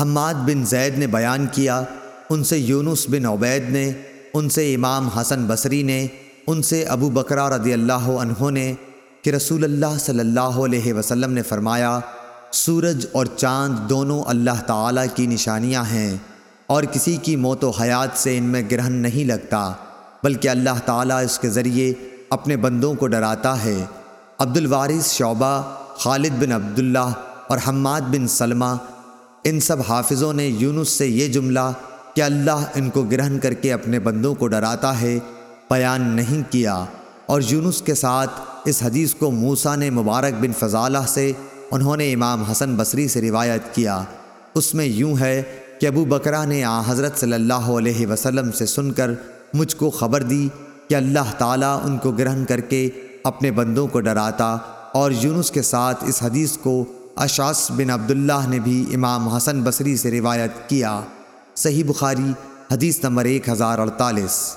حماد بن زید نے بیان کیا، ان سے یونس بن عبید نے، ان سے امام حسن بصری نے، ان سے ابو بکرہ رضی اللہ عنہ نے کہ رسول اللہ صلی اللہ علیہ وسلم نے فرمایا، سورج اور چاند دونوں اللہ تعالیٰ کی نشانیاں ہیں اور کسی کی موت و حیات سے ان میں گرہن نہیں لگتا، بلکہ اللہ تعالیٰ اس کے ذریعے اپنے بندوں کو ڈراتا ہے۔ عبد الوارث شعبہ، خالد بن عبداللہ اور حماد بن سلمہ ان سب حافظوں نے یونس سے یہ جملہ کہ اللہ ان کو گرہن کر کے اپنے بندوں کو ڈراتا ہے بیان نہیں کیا۔ اور یونس کے ساتھ اس حدیث کو موسا نے مبارک بن فضالہ سے، انہوں نے امام حسن بصری سے روایت کیا۔ اس میں یوں ہے کہ ابو بکرہ نے آ حضرت صلی اللہ علیہ وسلم سے سن کر مجھ کو خبر دی کہ اللہ تعالیٰ ان کو گرہن کر کے اپنے بندوں کو ڈراتا۔ اور یونس کے ساتھ اس حدیث کو اشاس بن عبداللہ نے بھی امام حسن بصری سے روایت کیا۔ صحیح بخاری، حدیث نمبر ایک ہزار اڑتالیس۔